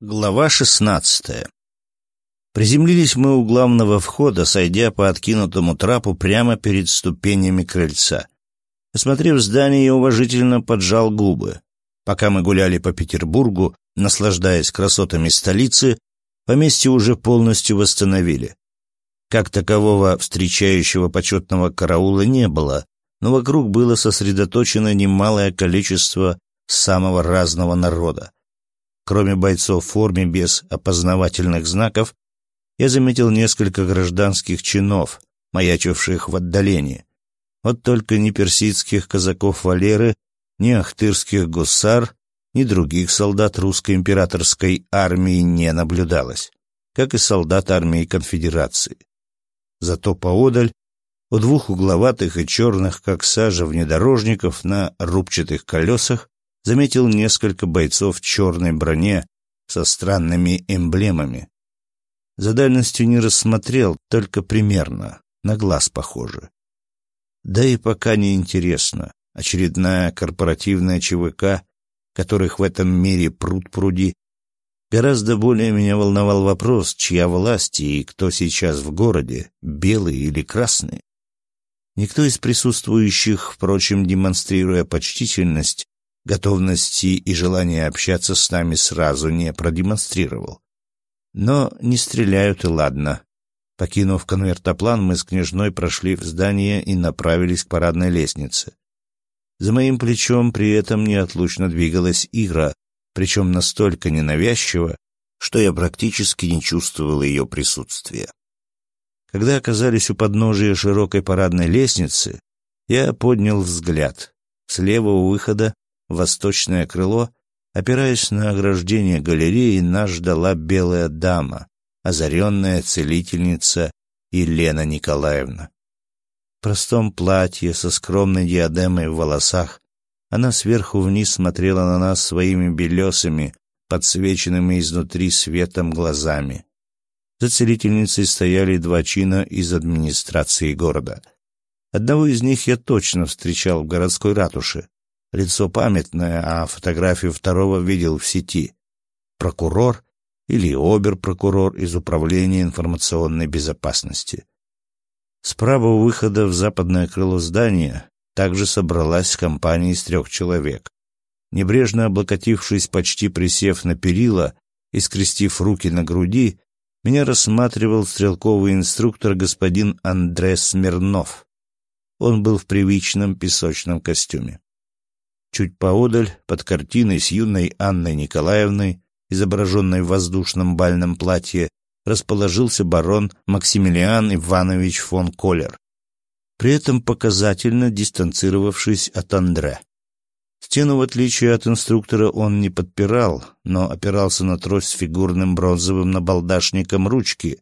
Глава шестнадцатая. Приземлились мы у главного входа, сойдя по откинутому трапу прямо перед ступенями крыльца. Осмотрев здание, я уважительно поджал губы. Пока мы гуляли по Петербургу, наслаждаясь красотами столицы, поместье уже полностью восстановили. Как такового встречающего почетного караула не было, но вокруг было сосредоточено немалое количество самого разного народа. Кроме бойцов в форме без опознавательных знаков, я заметил несколько гражданских чинов, маячивших в отдалении. Вот только ни персидских казаков Валеры, ни ахтырских гусар, ни других солдат русской императорской армии не наблюдалось, как и солдат армии конфедерации. Зато поодаль, у двух угловатых и черных, как сажа, внедорожников на рубчатых колесах, заметил несколько бойцов в черной броне со странными эмблемами. За дальностью не рассмотрел, только примерно, на глаз похоже. Да и пока не интересно. Очередная корпоративная ЧВК, которых в этом мире пруд пруди. Гораздо более меня волновал вопрос, чья власть и кто сейчас в городе, белые или красные. Никто из присутствующих, впрочем, демонстрируя почтительность, готовности и желания общаться с нами сразу не продемонстрировал. Но не стреляют и ладно. Покинув конвертоплан, мы с княжной прошли в здание и направились к парадной лестнице. За моим плечом при этом неотлучно двигалась Ира, причем настолько ненавязчиво, что я практически не чувствовал ее присутствия. Когда оказались у подножия широкой парадной лестницы, я поднял взгляд. Слева у выхода восточное крыло, опираясь на ограждение галереи, нас ждала белая дама, озаренная целительница Елена Николаевна. В простом платье со скромной диадемой в волосах она сверху вниз смотрела на нас своими белесыми, подсвеченными изнутри светом глазами. За целительницей стояли два чина из администрации города. Одного из них я точно встречал в городской ратуше. Лицо памятное, а фотографию второго видел в сети. Прокурор или обер-прокурор из Управления информационной безопасности. Справа у выхода в западное крыло здания также собралась компания из трех человек. Небрежно облокотившись, почти присев на перила и скрестив руки на груди, меня рассматривал стрелковый инструктор господин Андрей Смирнов. Он был в привычном песочном костюме. Чуть поодаль, под картиной с юной Анной Николаевной, изображенной в воздушном бальном платье, расположился барон Максимилиан Иванович фон Колер, при этом показательно дистанцировавшись от Андре. Стену, в отличие от инструктора, он не подпирал, но опирался на трость с фигурным бронзовым набалдашником ручки.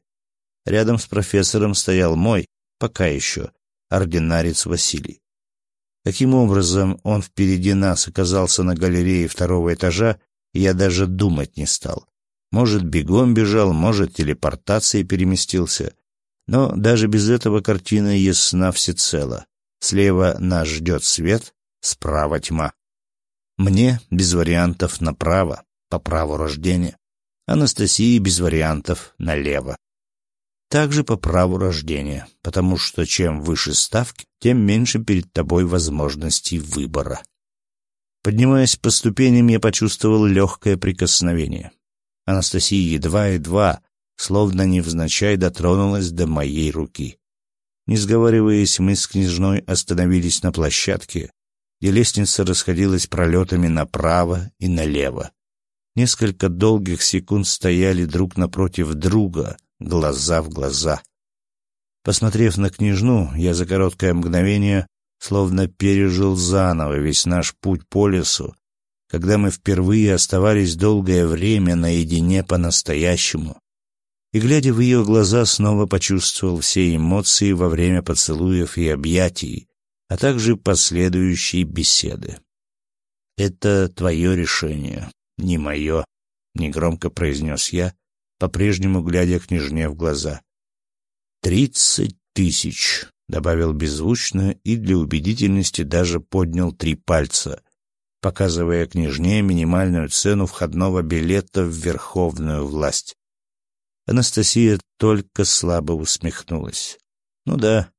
Рядом с профессором стоял мой, пока еще, ординарец Василий. Каким образом он впереди нас оказался на галерее второго этажа, я даже думать не стал. Может, бегом бежал, может, телепортацией переместился. Но даже без этого картина ясна всецело. Слева нас ждет свет, справа тьма. Мне без вариантов направо, по праву рождения. Анастасии без вариантов налево также по праву рождения, потому что чем выше ставки, тем меньше перед тобой возможностей выбора. Поднимаясь по ступеням, я почувствовал легкое прикосновение. Анастасия едва-едва, словно невзначай, дотронулась до моей руки. Не сговариваясь, мы с княжной остановились на площадке, где лестница расходилась пролетами направо и налево. Несколько долгих секунд стояли друг напротив друга — глаза в глаза. Посмотрев на княжну, я за короткое мгновение словно пережил заново весь наш путь по лесу, когда мы впервые оставались долгое время наедине по-настоящему. И, глядя в ее глаза, снова почувствовал все эмоции во время поцелуев и объятий, а также последующей беседы. «Это твое решение, не мое», — негромко произнес я, по-прежнему глядя княжне в глаза. «Тридцать тысяч», — добавил беззвучно и для убедительности даже поднял три пальца. показывая княжне минимальную цену входного билета в верховную власть. Анастасия только слабо усмехнулась. Ну да,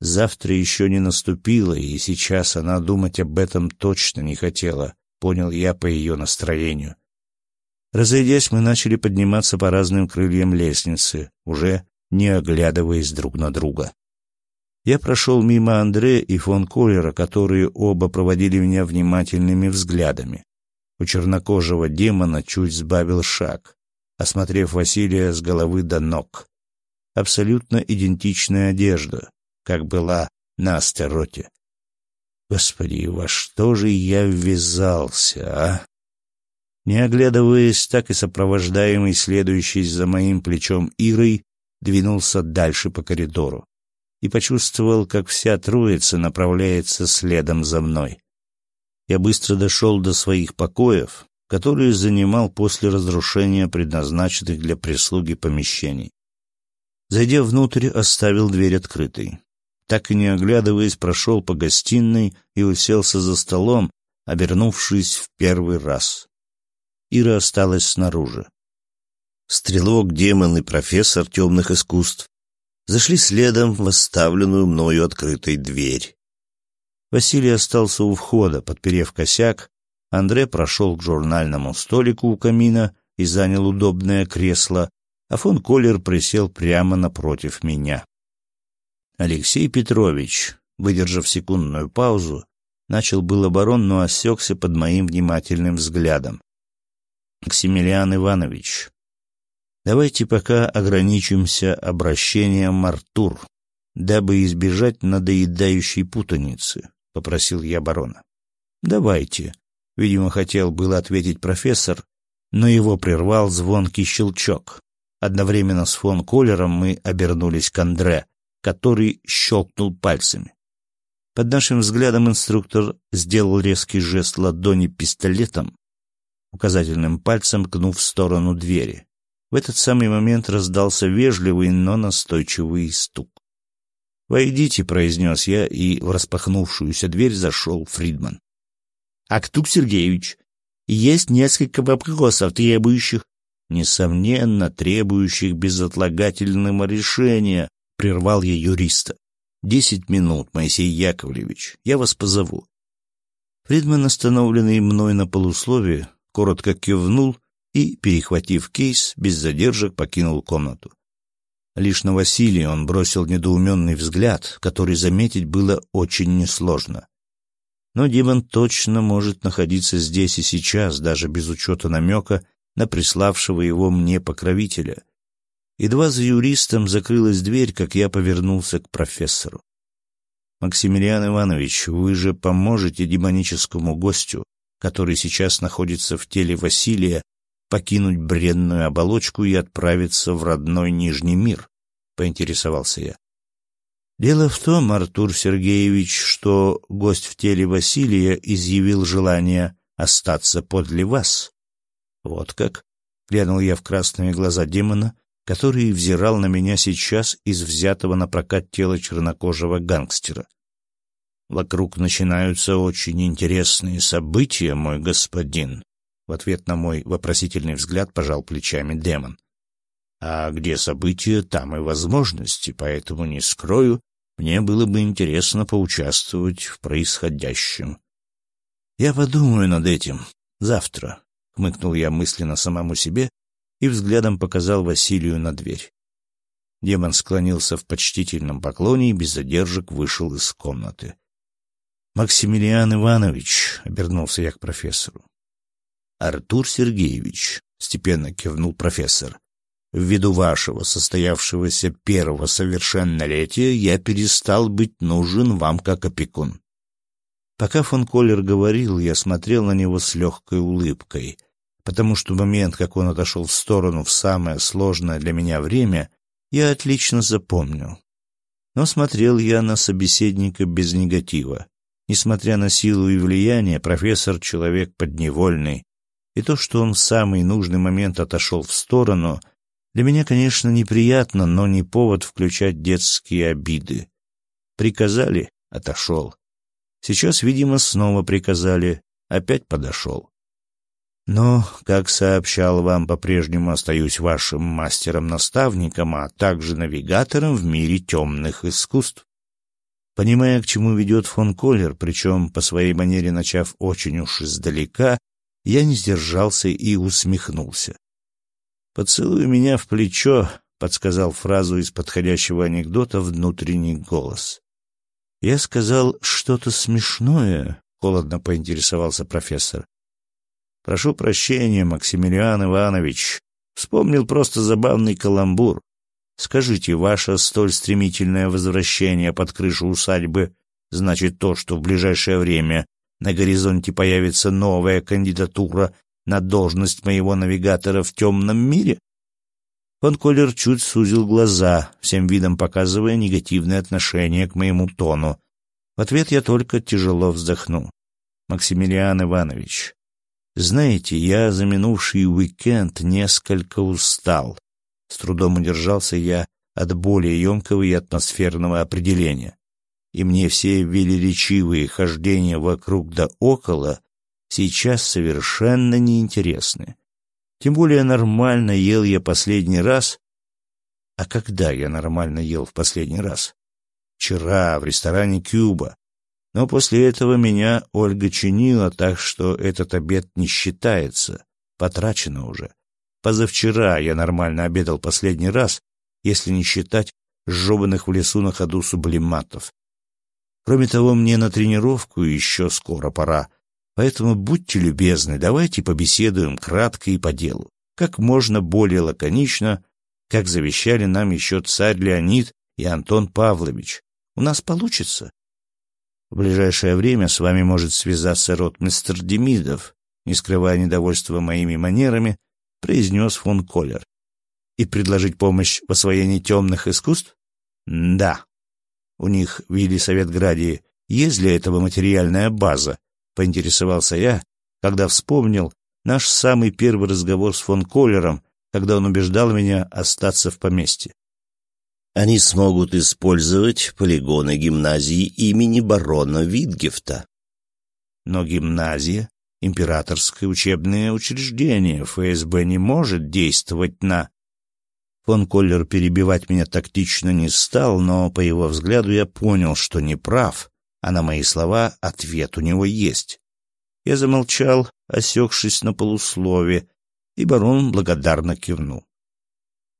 завтра еще не наступило, и сейчас она думать об этом точно не хотела, понял я по ее настроению. Разойдясь, мы начали подниматься по разным крыльям лестницы, уже не оглядываясь друг на друга. Я прошел мимо Андре и фон Коллера, которые оба проводили меня внимательными взглядами. У чернокожего демона чуть сбавил шаг, осмотрев Василия с головы до ног. Абсолютно идентичная одежда, как была на астероте. Господи, во что же я ввязался, а? Не оглядываясь, так и сопровождаемый следующий за моим плечом Ирой, двинулся дальше по коридору и почувствовал, как вся троица направляется следом за мной. Я быстро дошел до своих покоев, которые занимал после разрушения предназначенных для прислуги помещений. Зайдя внутрь, оставил дверь открытой. Так и не оглядываясь, прошел по гостиной и уселся за столом, обернувшись в первый раз. Ира осталась снаружи. Стрелок, демон и профессор темных искусств зашли следом в оставленную мною открытой дверь. Василий остался у входа, подперев косяк. Андре прошел к журнальному столику у камина и занял удобное кресло, а фон Коллер присел прямо напротив меня. Алексей Петрович, выдержав секундную паузу, начал был оборон, но осекся под моим внимательным взглядом. «Максимилиан Иванович, Давайте пока ограничимся обращением Артур, дабы избежать надоедающей путаницы, — попросил я барона. — Давайте, — видимо, хотел было ответить профессор, но его прервал звонкий щелчок. Одновременно с фон Коллером мы обернулись к Андре, который щелкнул пальцами. Под нашим взглядом инструктор сделал резкий жест ладони пистолетом, указательным пальцем кнув в сторону двери. В этот самый момент раздался вежливый, но настойчивый стук. «Войдите», — произнес я, и в распахнувшуюся дверь зашел Фридман. «Актук Сергеевич, есть несколько вопросов, требующих...» «Несомненно, требующих безотлагательного решения», — прервал я юриста. «Десять минут, Моисей Яковлевич, я вас позову». Фридман, остановленный мной на полусловие, коротко кивнул и, перехватив кейс, без задержек покинул комнату. Лишь на Василия он бросил недоуменный взгляд, который заметить было очень несложно. Но демон точно может находиться здесь и сейчас, даже без учета намека на приславшего его мне покровителя. Едва за юристом закрылась дверь, как я повернулся к профессору. «Максимилиан Иванович, вы же поможете демоническому гостю, который сейчас находится в теле Василия, покинуть бренную оболочку и отправиться в родной Нижний мир? — поинтересовался я. Дело в том, Артур Сергеевич, что гость в теле Василия изъявил желание остаться подле вас. Вот как? Глянул я в красные глаза демона, который взирал на меня сейчас из взятого на прокат тела чернокожего гангстера. Вокруг начинаются очень интересные события, мой господин. В ответ на мой вопросительный взгляд пожал плечами демон. А где события, там и возможности, поэтому не скрою, мне было бы интересно поучаствовать в происходящем. Я подумаю над этим завтра, хмыкнул я мысленно самому себе и взглядом показал Василию на дверь. Демон склонился в почтительном поклоне и без задержек вышел из комнаты. «Максимилиан Иванович», — обернулся я к профессору, Артур Сергеевич, степенно кивнул профессор. Ввиду вашего состоявшегося первого совершеннолетия я перестал быть нужен вам как опекун. Пока фон Коллер говорил, я смотрел на него с легкой улыбкой, потому что момент, как он отошел в сторону в самое сложное для меня время, я отлично запомнил. Но смотрел я на собеседника без негатива. Несмотря на силу и влияние, профессор — человек подневольный, и то, что он в самый нужный момент отошел в сторону, для меня, конечно, неприятно, но не повод включать детские обиды. Приказали — отошел. Сейчас, видимо, снова приказали, опять подошел. Но, как сообщал вам, по-прежнему остаюсь вашим мастером-наставником, а также навигатором в мире темных искусств. Понимая, к чему ведет фон Коллер, причем по своей манере начав очень уж издалека, я не сдержался и усмехнулся. «Поцелуй меня в плечо», — подсказал фразу из подходящего анекдота внутренний голос. Я сказал что-то смешное, — холодно поинтересовался профессор. Прошу прощения, Максимилиан Иванович. Вспомнил просто забавный каламбур. Скажите, ваше столь стремительное возвращение под крышу усадьбы значит то, что в ближайшее время на горизонте появится новая кандидатура на должность моего навигатора в темном мире? Фон Коллер чуть сузил глаза, всем видом показывая негативное отношение к моему тону. В ответ я только тяжело вздохнул. «Максимилиан Иванович, знаете, я за минувший уикенд несколько устал. С трудом удержался я от более емкого и атмосферного определения. И мне все велеречивые хождения вокруг да около сейчас совершенно неинтересны. Тем более нормально ел я последний раз. А когда я нормально ел в последний раз? Вчера в ресторане «Кюба». Но после этого меня Ольга чинила, так что этот обед не считается, потрачено уже. Позавчера я нормально обедал последний раз, если не считать сжеванных в лесу на ходу сублиматов. Кроме того, мне на тренировку еще скоро пора, поэтому будьте любезны, давайте побеседуем кратко и по делу, как можно более лаконично, как завещали нам еще царь Леонид и Антон Павлович. У нас получится? В ближайшее время с вами может связаться ротмистр Демидов, не скрывая недовольства моими манерами, произнес фон Коллер. И предложить помощь в освоении темных искусств? Да. У них в Елисаветграде есть для этого материальная база, поинтересовался я, когда вспомнил наш самый первый разговор с фон Коллером, когда он убеждал меня остаться в поместье. Они смогут использовать полигоны гимназии имени барона Витгефта. Но гимназия — императорское учебное учреждение, ФСБ не может действовать на... Фон Коллер перебивать меня тактично не стал, но по его взгляду я понял, что не прав, а на мои слова ответ у него есть. Я замолчал, осекшись на полуслове, и барон благодарно кивнул.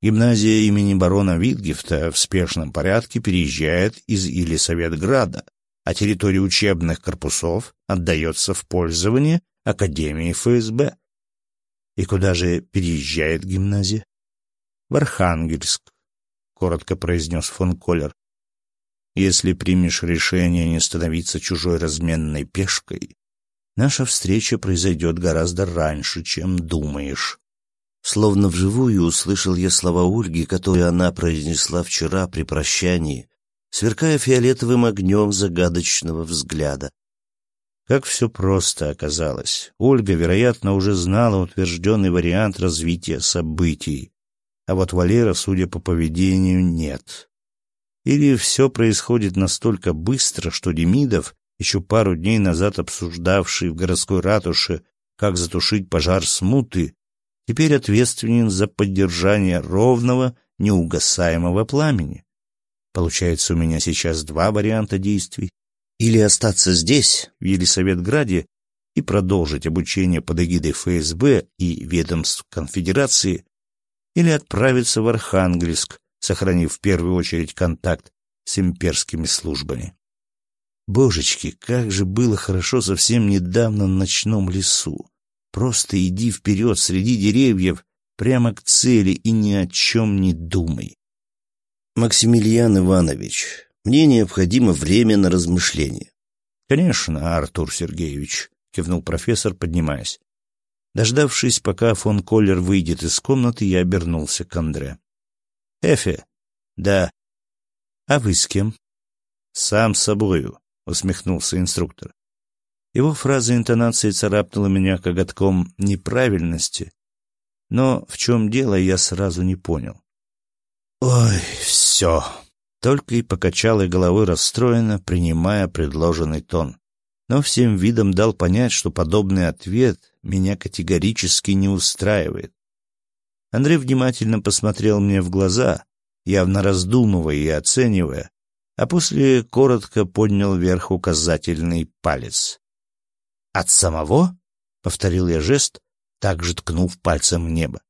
Гимназия имени барона Витгефта в спешном порядке переезжает из Елисаветграда, а территория учебных корпусов отдается в пользование Академии ФСБ. И куда же переезжает гимназия? В Архангельск, коротко произнес фон Коллер. Если примешь решение не становиться чужой разменной пешкой, наша встреча произойдет гораздо раньше, чем думаешь. Словно вживую услышал я слова Ольги, которые она произнесла вчера при прощании, сверкая фиолетовым огнем загадочного взгляда. Как все просто оказалось. Ольга, вероятно, уже знала утвержденный вариант развития событий, а вот Валера, судя по поведению, нет. Или все происходит настолько быстро, что Демидов, еще пару дней назад обсуждавший в городской ратуше, как затушить пожар смуты, теперь ответственен за поддержание ровного, неугасаемого пламени. Получается, у меня сейчас два варианта действий. Или остаться здесь, в Елисаветграде, и продолжить обучение под эгидой ФСБ и ведомств Конфедерации, или отправиться в Архангельск, сохранив в первую очередь контакт с имперскими службами. Божечки, как же было хорошо совсем недавно в ночном лесу. Просто иди вперед среди деревьев, прямо к цели и ни о чем не думай. Максимилиан Иванович, мне необходимо время на размышление. Конечно, Артур Сергеевич, кивнул профессор, поднимаясь. Дождавшись, пока фон Коллер выйдет из комнаты, я обернулся к Андре. Эфе. Да. А вы с кем? Сам с собою, усмехнулся инструктор. Его фраза интонации царапнула меня коготком неправильности, но в чем дело, я сразу не понял. «Ой, все!» Только и покачала головой расстроенно, принимая предложенный тон. но всем видом дал понять, что подобный ответ меня категорически не устраивает. Андрей внимательно посмотрел мне в глаза, явно раздумывая и оценивая, а после коротко поднял вверх указательный палец. «От самого?» — повторил я жест, также ткнув пальцем в небо.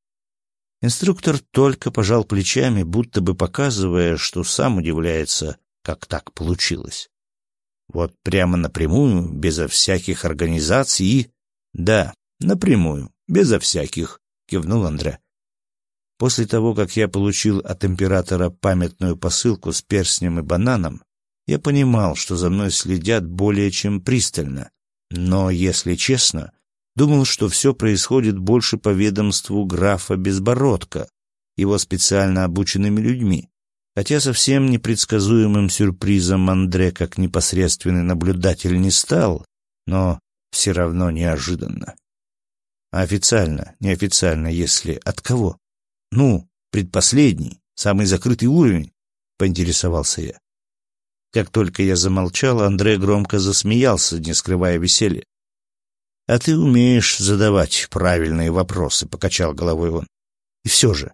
Инструктор только пожал плечами, будто бы показывая, что сам удивляется, как так получилось. Вот прямо напрямую, безо всяких организаций и... Да, напрямую, безо всяких, кивнул Андре. После того, как я получил от императора памятную посылку с перстнем и бананом, я понимал, что за мной следят более чем пристально. Но, если честно, думал, что все происходит больше по ведомству графа Безбородка, его специально обученными людьми. Хотя совсем непредсказуемым сюрпризом Андре как непосредственный наблюдатель не стал, но все равно неожиданно. А официально, неофициально, если от кого? Ну, предпоследний, самый закрытый уровень, поинтересовался я. Как только я замолчал, Андре громко засмеялся, не скрывая веселья. «А ты умеешь задавать правильные вопросы», — покачал головой он. «И все же,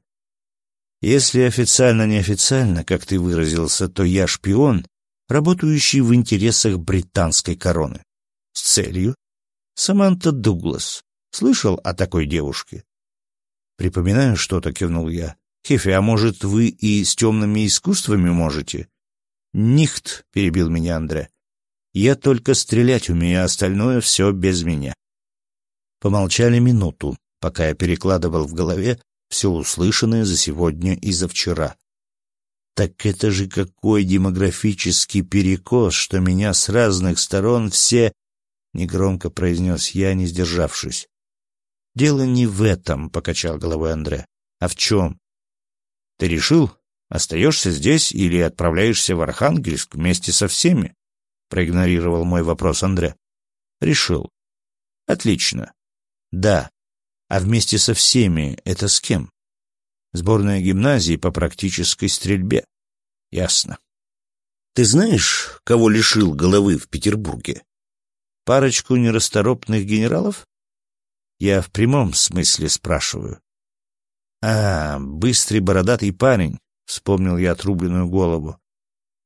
если официально-неофициально, как ты выразился, то я шпион, работающий в интересах британской короны. С целью? Саманта Дуглас. Слышал о такой девушке? Припоминаю что-то, кивнул я. Хефе, а может, вы и с темными искусствами можете? Нихт, перебил меня Андре. Я только стрелять умею, а остальное все без меня. Помолчали минуту, пока я перекладывал в голове все услышанное за сегодня и за вчера. Так это же какой демографический перекос, что меня с разных сторон все... Негромко произнес я, не сдержавшись. Дело не в этом, покачал головой Андре. А в чем? Ты решил, остаешься здесь или отправляешься в Архангельск вместе со всеми? Проигнорировал мой вопрос Андре. Решил. Отлично. Да, а вместе со всеми это с кем? Сборная гимназии по практической стрельбе. Ясно. Ты знаешь, кого лишил головы в Петербурге? Парочку нерасторопных генералов? Я в прямом смысле спрашиваю. А, быстрый бородатый парень, вспомнил я отрубленную голову.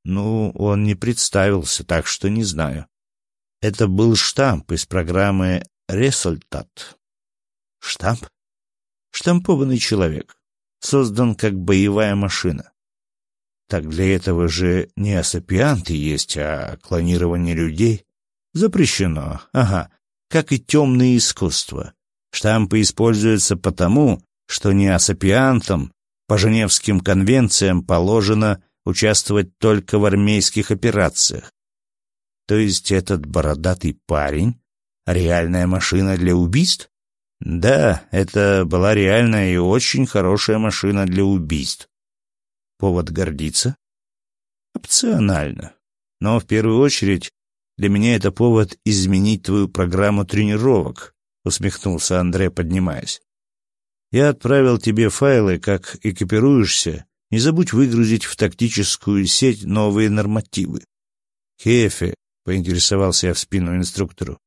Ну, он не представился, так что не знаю. Это был штамп из программы «Результат». Штамп? Штампованный человек. Создан как боевая машина. Так для этого же не асапианты есть, а клонирование людей. Запрещено. Ага. Как и темные искусства. Штампы используются потому, что не асапиантам по Женевским конвенциям положено участвовать только в армейских операциях. То есть этот бородатый парень — реальная машина для убийств? Да, это была реальная и очень хорошая машина для убийств. Повод гордиться? Опционально. Но в первую очередь для меня это повод изменить твою программу тренировок, усмехнулся Андрей, поднимаясь. Я отправил тебе файлы, как экипируешься. Не забудь выгрузить в тактическую сеть новые нормативы. Хефе, поинтересовался я в спину инструктору.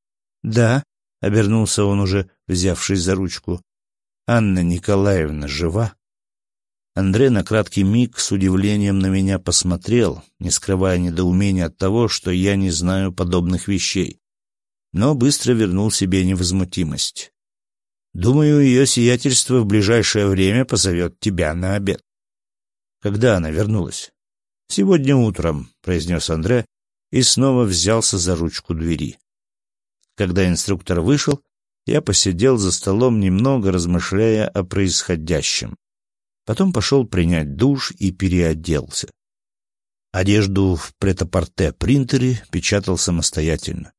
Да, — обернулся он уже, взявшись за ручку. «Анна Николаевна жива?» Андрей на краткий миг с удивлением на меня посмотрел, не скрывая недоумения от того, что я не знаю подобных вещей, но быстро вернул себе невозмутимость. «Думаю, ее сиятельство в ближайшее время позовет тебя на обед». «Когда она вернулась?» «Сегодня утром», — произнес Андре и снова взялся за ручку двери. Когда инструктор вышел, я посидел за столом немного, размышляя о происходящем. Потом пошел принять душ и переоделся. Одежду в претапорте принтере печатал самостоятельно.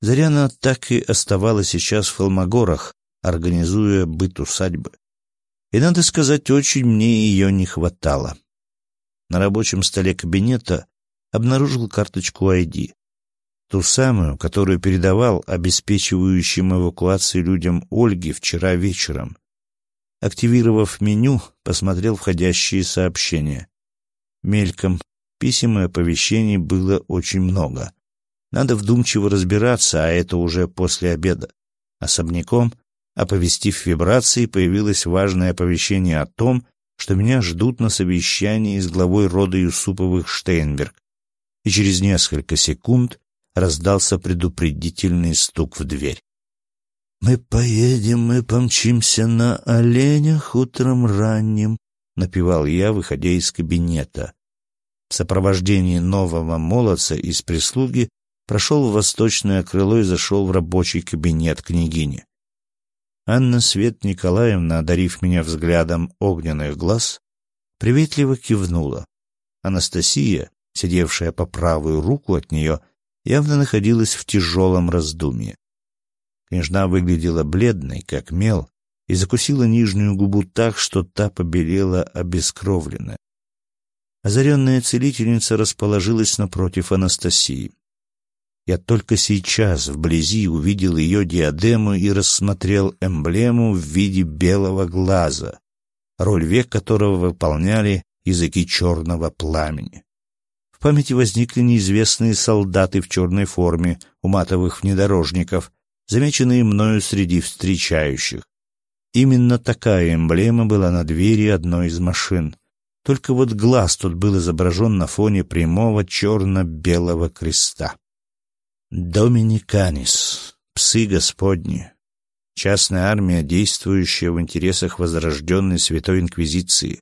Заряна так и оставалась сейчас в Холмогорах, организуя быт усадьбы. И, надо сказать, очень мне ее не хватало. На рабочем столе кабинета обнаружил карточку ID. Ту самую, которую передавал обеспечивающим эвакуацию людям Ольги вчера вечером. Активировав меню, посмотрел входящие сообщения. Мельком писем и оповещений было очень много. Надо вдумчиво разбираться, а это уже после обеда. Особняком, оповестив вибрации, появилось важное оповещение о том, что меня ждут на совещании с главой рода Юсуповых Штейнберг. И через несколько секунд раздался предупредительный стук в дверь. «Мы поедем, мы помчимся на оленях утром ранним», — напевал я, выходя из кабинета. В сопровождении нового молодца из прислуги прошел в восточное крыло и зашел в рабочий кабинет княгини. Анна Свет Николаевна, одарив меня взглядом огненных глаз, приветливо кивнула. Анастасия, сидевшая по правую руку от нее, явно находилась в тяжелом раздумье. Княжна выглядела бледной, как мел, и закусила нижнюю губу так, что та побелела обескровленная. Озаренная целительница расположилась напротив Анастасии. Я только сейчас вблизи увидел ее диадему и рассмотрел эмблему в виде белого глаза, роль век которого выполняли языки черного пламени. Памяти возникли неизвестные солдаты в черной форме у матовых внедорожников, замеченные мною среди встречающих. Именно такая эмблема была на двери одной из машин. Только вот глаз тут был изображен на фоне прямого черно-белого креста. Доминиканис, псы Господни, частная армия, действующая в интересах возрожденной Святой Инквизиции.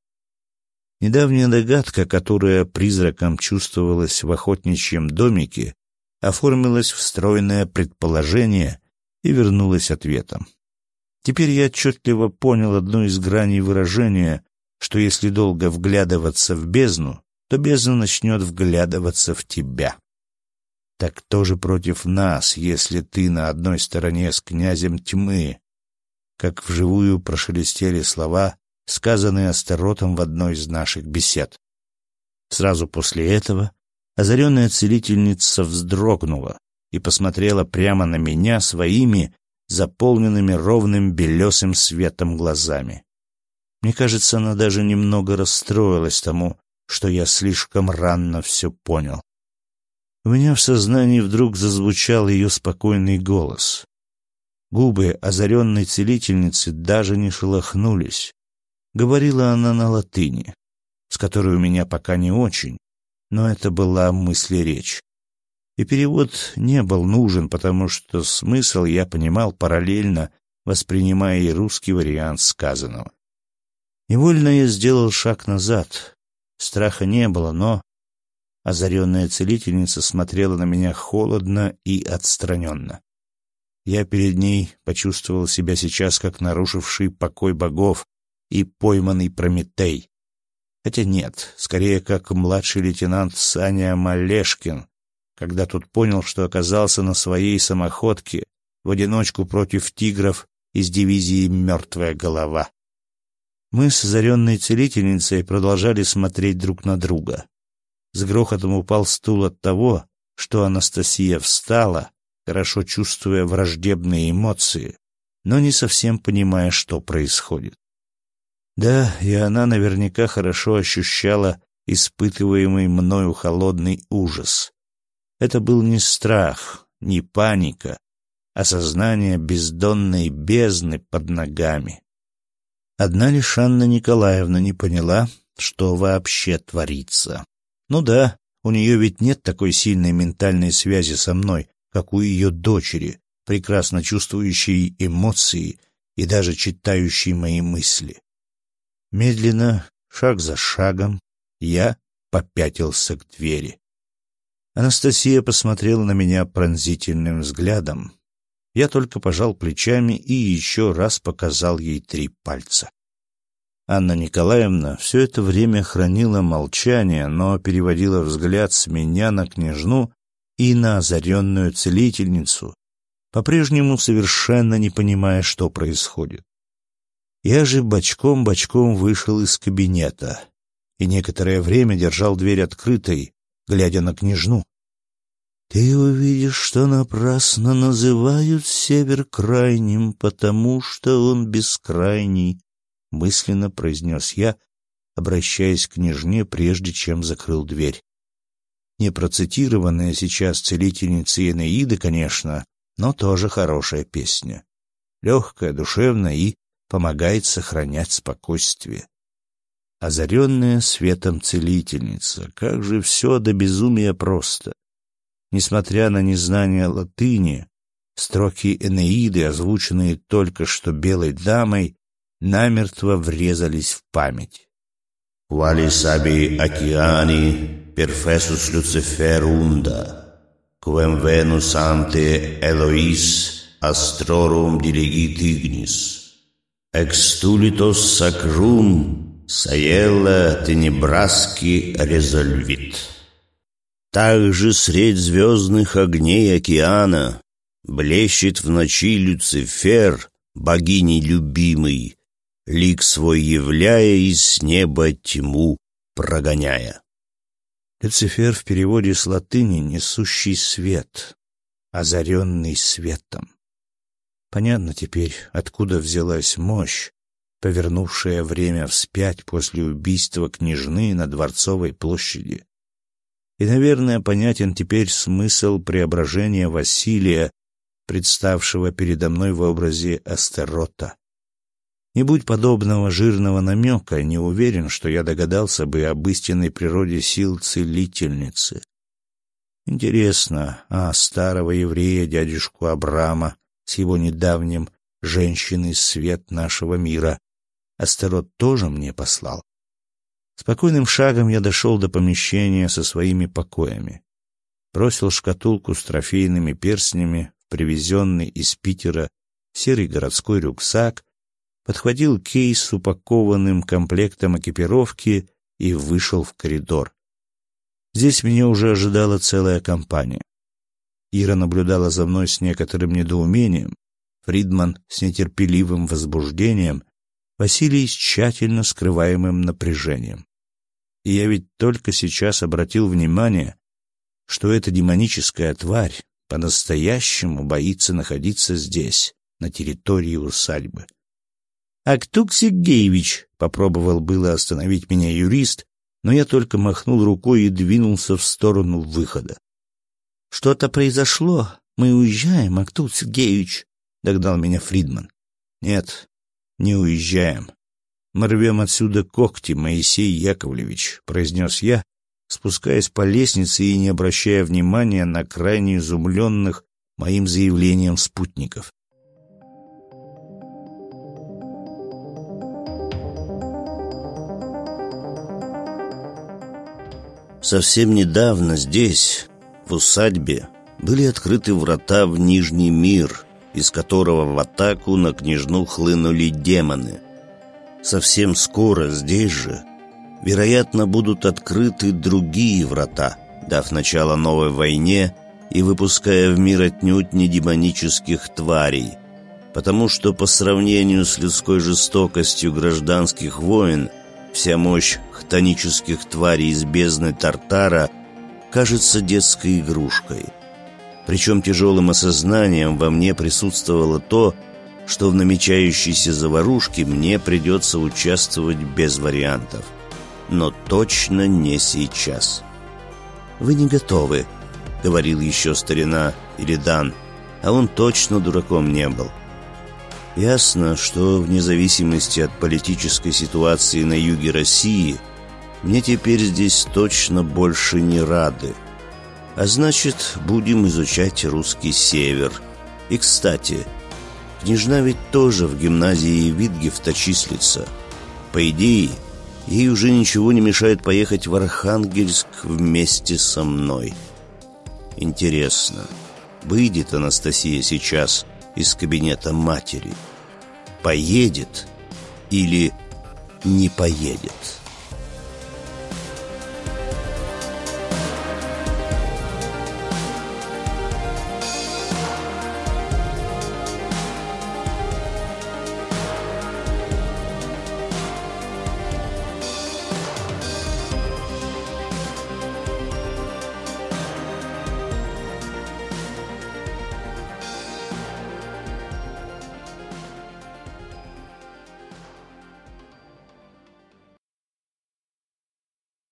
Недавняя догадка, которая призраком чувствовалась в охотничьем домике, оформилась в стройное предположение и вернулась ответом. Теперь я отчетливо понял одну из граней выражения, что если долго вглядываться в бездну, то бездна начнет вглядываться в тебя. Так кто же против нас, если ты на одной стороне с князем тьмы? Как вживую прошелестели слова, сказанные Астаротом в одной из наших бесед. Сразу после этого озаренная целительница вздрогнула, и посмотрела прямо на меня своими, заполненными ровным белесым светом глазами. Мне кажется, она даже немного расстроилась тому, что я слишком рано все понял. У меня в сознании вдруг зазвучал ее спокойный голос. Губы озаренной целительницы даже не шелохнулись. Говорила она на латыни, с которой у меня пока не очень, но это была мысли-речь и перевод не был нужен, потому что смысл я понимал параллельно, воспринимая и русский вариант сказанного. Невольно я сделал шаг назад. Страха не было, но озаренная целительница смотрела на меня холодно и отстраненно. Я перед ней почувствовал себя сейчас как нарушивший покой богов и пойманный Прометей. Хотя нет, скорее как младший лейтенант Саня Малешкин, когда тот понял, что оказался на своей самоходке в одиночку против тигров из дивизии «Мертвая голова». Мы с озаренной целительницей продолжали смотреть друг на друга. С грохотом упал стул от того, что Анастасия встала, хорошо чувствуя враждебные эмоции, но не совсем понимая, что происходит. Да, и она наверняка хорошо ощущала испытываемый мною холодный ужас. Это был не страх, не паника, а сознание бездонной бездны под ногами. Одна лишь Анна Николаевна не поняла, что вообще творится. Ну да, у нее ведь нет такой сильной ментальной связи со мной, как у ее дочери, прекрасно чувствующей эмоции и даже читающей мои мысли. Медленно, шаг за шагом, я попятился к двери. Анастасия посмотрела на меня пронзительным взглядом. Я только пожал плечами и еще раз показал ей три пальца. Анна Николаевна все это время хранила молчание, но переводила взгляд с меня на княжну и на озаренную целительницу, по-прежнему совершенно не понимая, что происходит. Я же бочком-бочком вышел из кабинета и некоторое время держал дверь открытой, глядя на княжну. «Ты увидишь, что напрасно называют север крайним, потому что он бескрайний», — мысленно произнес я, обращаясь к княжне, прежде чем закрыл дверь. Не процитированная сейчас целительница Энеиды, конечно, но тоже хорошая песня. Легкая, душевная и помогает сохранять спокойствие. Озаренная светом целительница, как же все до безумия просто. Несмотря на незнание латыни, строки Энеиды, озвученные только что белой дамой, намертво врезались в память. «Quali sabi oceani perfessus Luciferunda, quem Venus ante Elois astrorum diligit ignis, extulitos sacrum saella tenebraski резольвит». Также средь звездных огней океана блещет в ночи Люцифер, богиней любимый, лик свой являя из неба тьму прогоняя. Люцифер в переводе с латыни «несущий свет», озаренный светом. Понятно теперь, откуда взялась мощь, повернувшая время вспять после убийства княжны на Дворцовой площади. И, наверное, понятен теперь смысл преображения Василия, представшего передо мной в образе Астерота. Не будь подобного жирного намека, не уверен, что я догадался бы об истинной природе сил целительницы. Интересно, а старого еврея, дядюшку Абрама, с его недавним «женщиной свет нашего мира», Астерот тоже мне послал? Спокойным шагом я дошел до помещения со своими покоями. Бросил шкатулку с трофейными перстнями привезенный из Питера серый городской рюкзак, подхватил кейс с упакованным комплектом экипировки и вышел в коридор. Здесь меня уже ожидала целая компания. Ира наблюдала за мной с некоторым недоумением, Фридман с нетерпеливым возбуждением, Василий с тщательно скрываемым напряжением. И я ведь только сейчас обратил внимание, что эта демоническая тварь по-настоящему боится находиться здесь, на территории усадьбы. «Актук Сергеевич!» — попробовал было остановить меня юрист, но я только махнул рукой и двинулся в сторону выхода. «Что-то произошло. Мы уезжаем, Актук Сергеевич!» — догнал меня Фридман. «Нет, не уезжаем. Мы рвем отсюда когти, Моисей Яковлевич», — произнес я, спускаясь по лестнице и не обращая внимания на крайне изумленных моим заявлением спутников. Совсем недавно здесь, в усадьбе, были открыты врата в Нижний мир — из которого в атаку на княжну хлынули демоны. Совсем скоро здесь же, вероятно, будут открыты другие врата, дав начало новой войне и выпуская в мир отнюдь не демонических тварей, потому что по сравнению с людской жестокостью гражданских войн вся мощь хтонических тварей из бездны Тартара кажется детской игрушкой – причем тяжелым осознанием во мне присутствовало то, что в намечающейся заварушке мне придется участвовать без вариантов. Но точно не сейчас. «Вы не готовы», — говорил еще старина Иридан, а он точно дураком не был. Ясно, что вне зависимости от политической ситуации на юге России, мне теперь здесь точно больше не рады. А значит, будем изучать русский север. И, кстати, княжна ведь тоже в гимназии Витгефта числится. По идее, ей уже ничего не мешает поехать в Архангельск вместе со мной. Интересно, выйдет Анастасия сейчас из кабинета матери? Поедет или не поедет?»